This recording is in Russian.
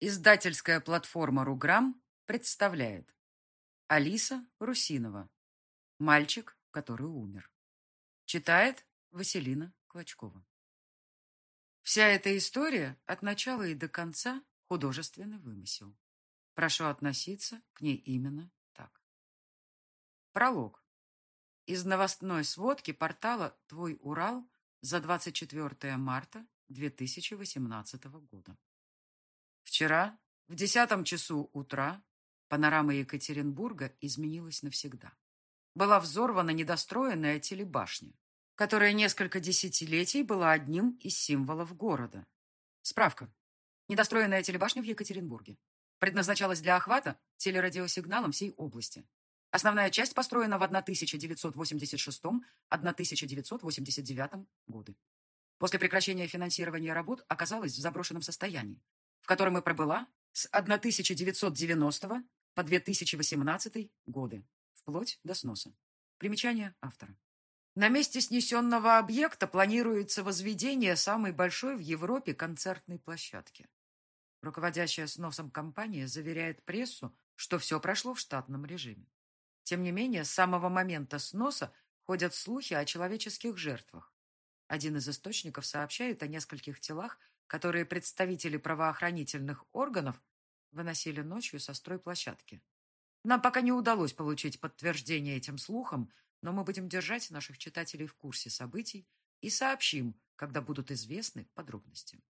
Издательская платформа «Руграм» представляет Алиса Русинова «Мальчик, который умер». Читает Василина Клочкова. Вся эта история от начала и до конца художественный вымысел. Прошу относиться к ней именно так. Пролог. Из новостной сводки портала «Твой Урал» за 24 марта 2018 года. Вчера, в десятом часу утра, панорама Екатеринбурга изменилась навсегда. Была взорвана недостроенная телебашня, которая несколько десятилетий была одним из символов города. Справка. Недостроенная телебашня в Екатеринбурге. Предназначалась для охвата телерадиосигналом всей области. Основная часть построена в 1986-1989 годы. После прекращения финансирования работ оказалась в заброшенном состоянии, в котором и пробыла с 1990 по 2018 годы, вплоть до сноса. Примечание автора. На месте снесенного объекта планируется возведение самой большой в Европе концертной площадки. Руководящая сносом компания заверяет прессу, что все прошло в штатном режиме. Тем не менее, с самого момента сноса ходят слухи о человеческих жертвах. Один из источников сообщает о нескольких телах, которые представители правоохранительных органов выносили ночью со стройплощадки. Нам пока не удалось получить подтверждение этим слухам, но мы будем держать наших читателей в курсе событий и сообщим, когда будут известны подробности.